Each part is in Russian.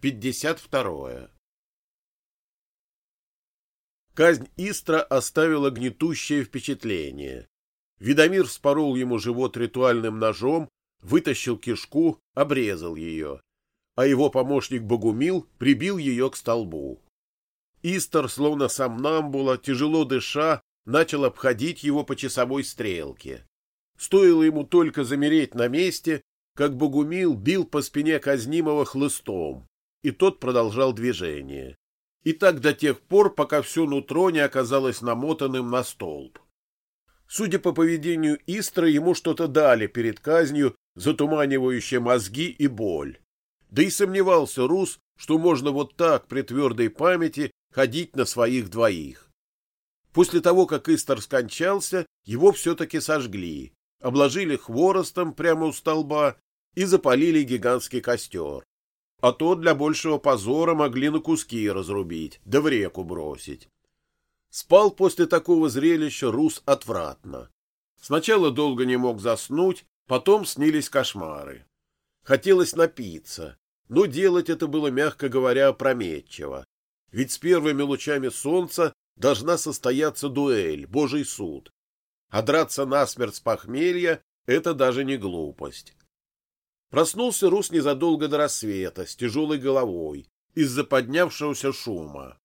52. Казнь Истра оставила гнетущее впечатление. Видомир спорол ему живот ритуальным ножом, вытащил кишку, обрезал ее, а его помощник Богумил прибил ее к столбу. Истер, словно сам Намбула, тяжело дыша, начал обходить его по часовой стрелке. Стоило ему только замереть на месте, как Богумил бил по спине казнимого хлыстом, и тот продолжал движение. И так до тех пор, пока все нутро не оказалось намотанным на столб. Судя по поведению Истра, ему что-то дали перед казнью, затуманивающее мозги и боль. Да и сомневался Рус, что можно вот так при твердой памяти ходить на своих двоих. После того, как Истер скончался, его все-таки сожгли, обложили хворостом прямо у столба и запалили гигантский костер а то для большего позора могли на куски разрубить, да в реку бросить. Спал после такого зрелища Рус отвратно. Сначала долго не мог заснуть, потом снились кошмары. Хотелось напиться, но делать это было, мягко говоря, опрометчиво. Ведь с первыми лучами солнца должна состояться дуэль, божий суд. А драться насмерть с похмелья — это даже не глупость. Проснулся Рус незадолго до рассвета, с тяжелой головой, из-за поднявшегося шума.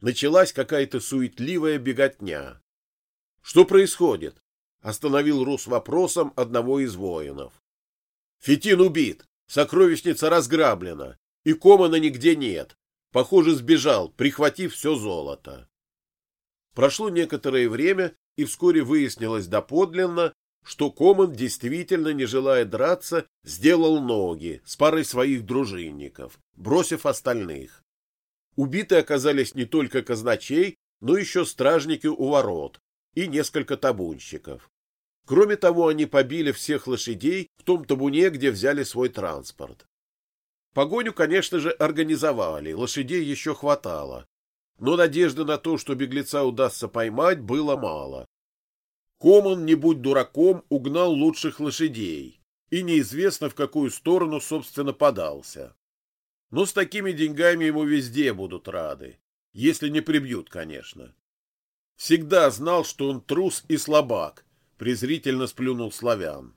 Началась какая-то суетливая беготня. — Что происходит? — остановил Рус вопросом одного из воинов. — Фетин убит, сокровищница разграблена, и Комана нигде нет. Похоже, сбежал, прихватив все золото. Прошло некоторое время, и вскоре выяснилось доподлинно, что Коман действительно, не желая драться, сделал ноги с парой своих дружинников, бросив остальных. Убиты оказались не только казначей, но еще стражники у ворот и несколько табунщиков. Кроме того, они побили всех лошадей в том табуне, где взяли свой транспорт. Погоню, конечно же, организовали, лошадей еще хватало. Но надежды на то, что беглеца удастся поймать, было мало. Коман, не будь дураком, угнал лучших лошадей, и неизвестно, в какую сторону, собственно, подался. Но с такими деньгами ему везде будут рады, если не прибьют, конечно. Всегда знал, что он трус и слабак, презрительно сплюнул славян.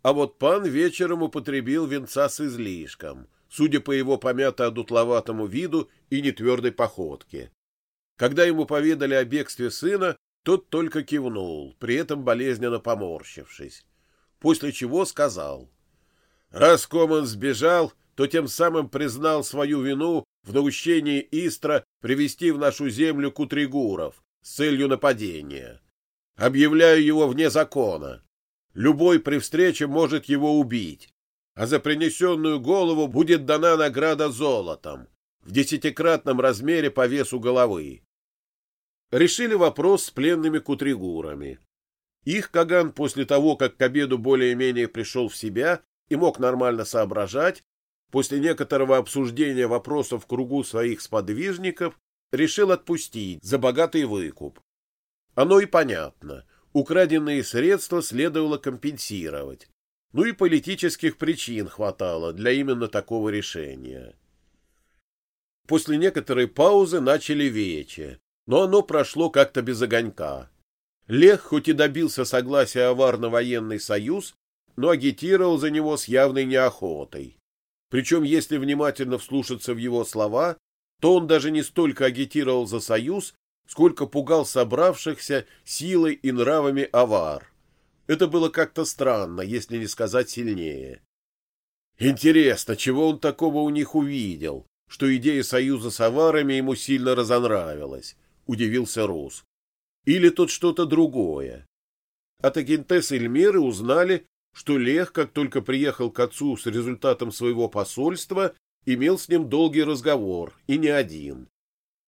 А вот пан вечером употребил венца с излишком, судя по его помято-одутловатому виду и нетвердой походке. Когда ему поведали о бегстве сына, тот только кивнул, при этом болезненно поморщившись, после чего сказал. Раз Коман сбежал, то тем самым признал свою вину в наущении Истра привести в нашу землю кутригуров с целью нападения. Объявляю его вне закона. Любой при встрече может его убить, а за принесенную голову будет дана награда золотом в десятикратном размере по весу головы решили вопрос с пленными кутригурами. Их Каган после того, как к обеду более-менее пришел в себя и мог нормально соображать, после некоторого обсуждения вопросов в кругу своих сподвижников, решил отпустить за богатый выкуп. Оно и понятно. Украденные средства следовало компенсировать. Ну и политических причин хватало для именно такого решения. После некоторой паузы начали вече, но оно прошло как-то без огонька. Лех хоть и добился согласия Авар на военный союз, но агитировал за него с явной неохотой. Причем, если внимательно вслушаться в его слова, то он даже не столько агитировал за союз, сколько пугал собравшихся силой и нравами Авар. Это было как-то странно, если не сказать сильнее. Интересно, чего он такого у них увидел, что идея союза с аварами ему сильно разонравилась. — удивился Рус. «Или тут что-то другое?» От Агентес Эльмиры узнали, что Лех, как только приехал к отцу с результатом своего посольства, имел с ним долгий разговор, и не один.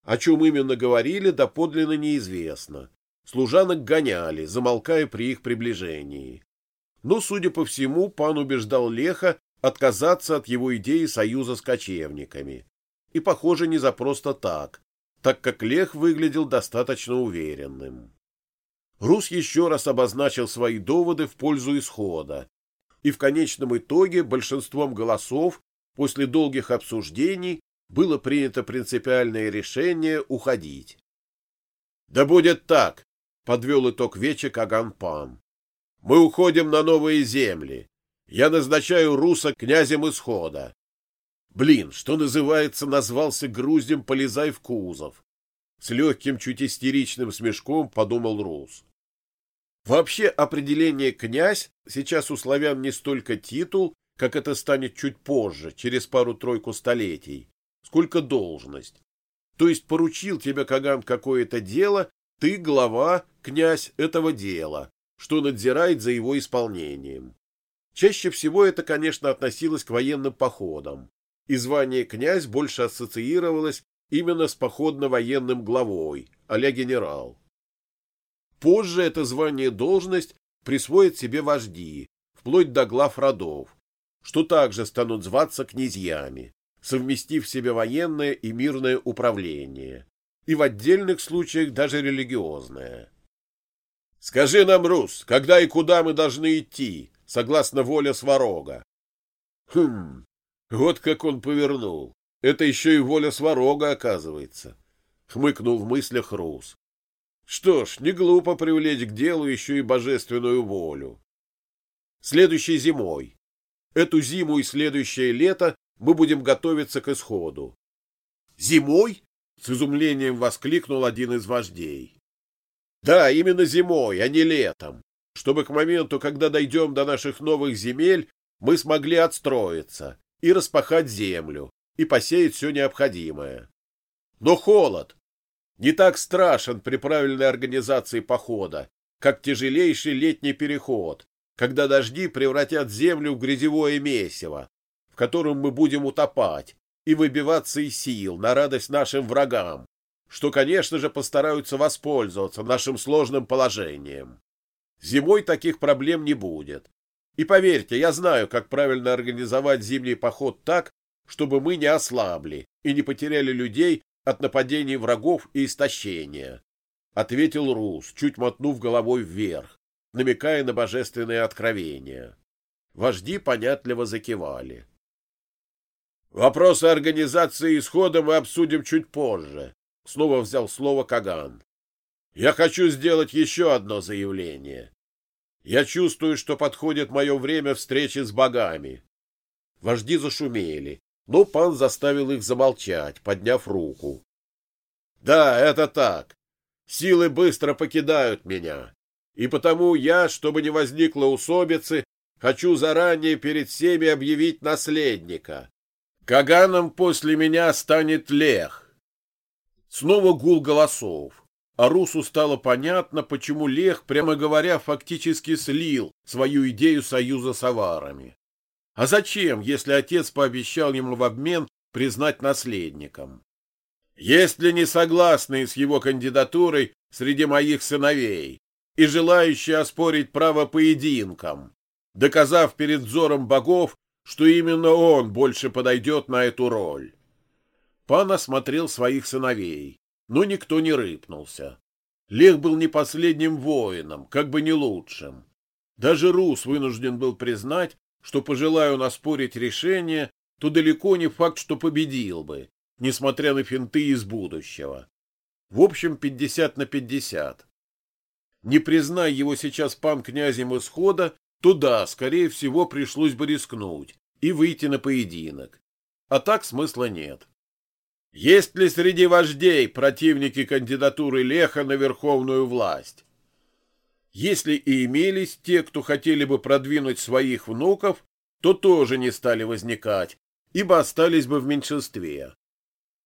О чем именно говорили, доподлинно неизвестно. Служанок гоняли, замолкая при их приближении. Но, судя по всему, пан убеждал Леха отказаться от его идеи союза с кочевниками. И, похоже, не за просто так, так как Лех выглядел достаточно уверенным. Рус еще раз обозначил свои доводы в пользу исхода, и в конечном итоге большинством голосов после долгих обсуждений было принято принципиальное решение уходить. «Да будет так», — подвел итог вече Каган-пан. «Мы уходим на новые земли. Я назначаю Руса князем исхода. Блин, что называется, назвался груздем «Полезай в кузов». С легким, чуть истеричным смешком подумал Рус. Вообще определение «князь» сейчас у славян не столько титул, как это станет чуть позже, через пару-тройку столетий, сколько должность. То есть поручил тебе Каган какое-то дело, ты глава, князь этого дела, что надзирает за его исполнением. Чаще всего это, конечно, относилось к военным походам, и звание князь больше ассоциировалось именно с походно-военным главой, а генерал. Позже это звание-должность присвоит себе вожди, вплоть до глав родов, что также станут зваться князьями, совместив в себе военное и мирное управление, и в отдельных случаях даже религиозное. «Скажи нам, Рус, когда и куда мы должны идти, согласно воле Сварога?» «Хм, вот как он повернул. Это еще и воля Сварога, оказывается», — хмыкнул в мыслях Рус. «Что ж, не глупо привлечь к делу еще и божественную волю. Следующей зимой, Эту зиму и следующее лето мы будем готовиться к исходу. Зимой? С изумлением воскликнул один из вождей. Да, именно зимой, а не летом, чтобы к моменту, когда дойдем до наших новых земель, мы смогли отстроиться и распахать землю, и посеять все необходимое. Но холод не так страшен при правильной организации похода, как тяжелейший летний переход, когда дожди превратят землю в грязевое месиво, в котором мы будем утопать и выбиваться из сил на радость нашим врагам, что, конечно же, постараются воспользоваться нашим сложным положением. Зимой таких проблем не будет. И поверьте, я знаю, как правильно организовать зимний поход так, чтобы мы не ослабли и не потеряли людей от нападений врагов и истощения, — ответил Рус, чуть мотнув головой вверх намекая на божественные откровения. Вожди понятливо закивали. Вопросы организации исхода мы обсудим чуть позже. Снова взял слово Каган. Я хочу сделать еще одно заявление. Я чувствую, что подходит мое время встречи с богами. Вожди зашумели, но пан заставил их замолчать, подняв руку. Да, это так. Силы быстро покидают меня. И потому я, чтобы не возникло усобицы, хочу заранее перед всеми объявить наследника. Каганом после меня станет Лех. Снова гул голосов. А Русу стало понятно, почему Лех, прямо говоря, фактически слил свою идею союза с аварами. А зачем, если отец пообещал ему в обмен признать наследником? Есть ли не согласные с его кандидатурой среди моих сыновей? и желающие оспорить право поединкам, доказав перед взором богов, что именно он больше подойдет на эту роль. Пан осмотрел своих сыновей, но никто не рыпнулся. Лех был не последним воином, как бы не лучшим. Даже Рус вынужден был признать, что, пожелая он оспорить решение, то далеко не факт, что победил бы, несмотря на финты из будущего. В общем, пятьдесят на пятьдесят. Не признай его сейчас пан князем исхода, то да, скорее всего, пришлось бы рискнуть и выйти на поединок. А так смысла нет. Есть ли среди вождей противники кандидатуры Леха на верховную власть? Если и имелись те, кто хотели бы продвинуть своих внуков, то тоже не стали возникать, ибо остались бы в меньшинстве.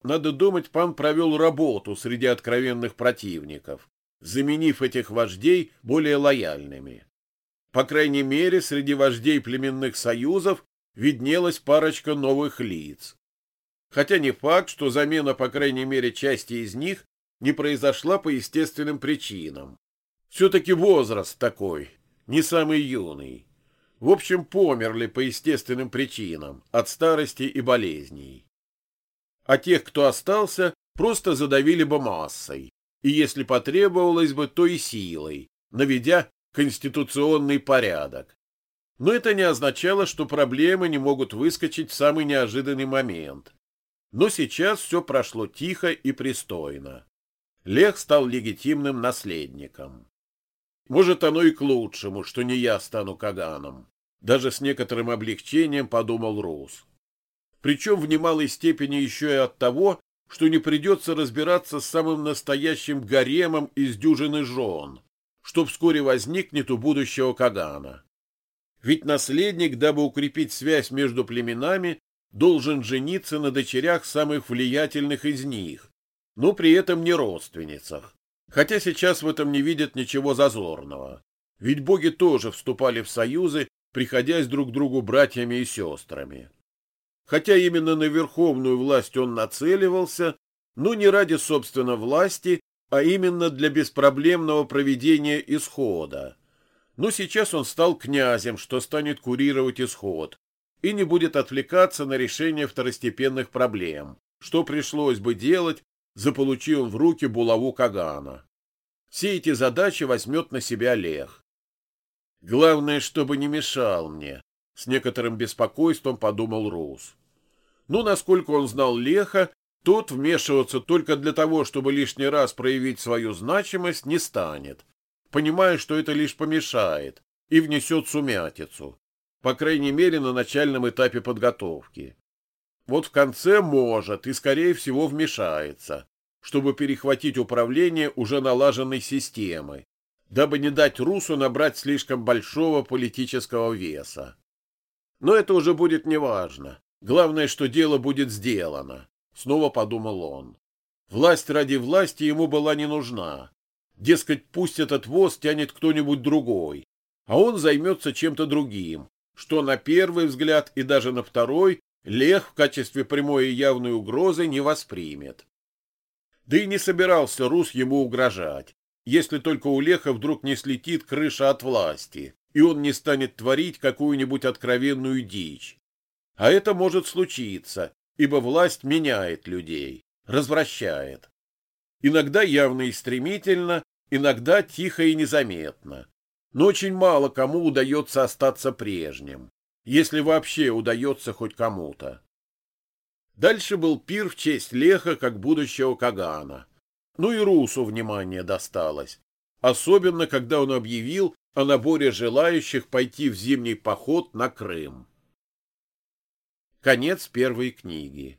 Надо думать, пан провел работу среди откровенных противников заменив этих вождей более лояльными. По крайней мере, среди вождей племенных союзов виднелась парочка новых лиц. Хотя не факт, что замена, по крайней мере, части из них не произошла по естественным причинам. Все-таки возраст такой, не самый юный. В общем, померли по естественным причинам, от старости и болезней. А тех, кто остался, просто задавили бы массой и, если потребовалось бы, то и силой, наведя конституционный порядок. Но это не означало, что проблемы не могут выскочить в самый неожиданный момент. Но сейчас все прошло тихо и пристойно. Лех стал легитимным наследником. Может, оно и к лучшему, что не я стану Каганом. Даже с некоторым облегчением подумал Рус. Причем в немалой степени еще и от того, что не придется разбираться с самым настоящим гаремом из дюжины жен, что вскоре возникнет у будущего Кагана. Ведь наследник, дабы укрепить связь между племенами, должен жениться на дочерях самых влиятельных из них, но при этом не родственницах. Хотя сейчас в этом не видят ничего зазорного. Ведь боги тоже вступали в союзы, приходясь друг другу братьями и сестрами. Хотя именно на верховную власть он нацеливался, но не ради собственной власти, а именно для беспроблемного проведения исхода. Но сейчас он стал князем, что станет курировать исход, и не будет отвлекаться на решение второстепенных проблем, что пришлось бы делать, заполучи он в руки булаву Кагана. Все эти задачи возьмет на себя Лех. Главное, чтобы не мешал мне, с некоторым беспокойством подумал Рус. Ну, насколько он знал Леха, тот вмешиваться только для того, чтобы лишний раз проявить свою значимость, не станет, понимая, что это лишь помешает и внесет сумятицу, по крайней мере, на начальном этапе подготовки. Вот в конце может и, скорее всего, вмешается, чтобы перехватить управление уже налаженной системой, дабы не дать Русу набрать слишком большого политического веса. Но это уже будет неважно. Главное, что дело будет сделано, снова подумал он. Власть ради власти ему была не нужна. Дескать, пусть этот воз тянет кто-нибудь другой, а он займется чем-то другим, что на первый взгляд и даже на второй Лех в качестве прямой и явной угрозы не воспримет. Да и не собирался Рус ему угрожать, если только у Леха вдруг не слетит крыша от власти, и он не станет творить какую-нибудь откровенную дичь. А это может случиться, ибо власть меняет людей, развращает. Иногда явно и стремительно, иногда тихо и незаметно. Но очень мало кому удается остаться прежним, если вообще удается хоть кому-то. Дальше был пир в честь Леха как будущего Кагана. Ну и Русу внимание досталось, особенно когда он объявил о наборе желающих пойти в зимний поход на Крым. Конец первой книги.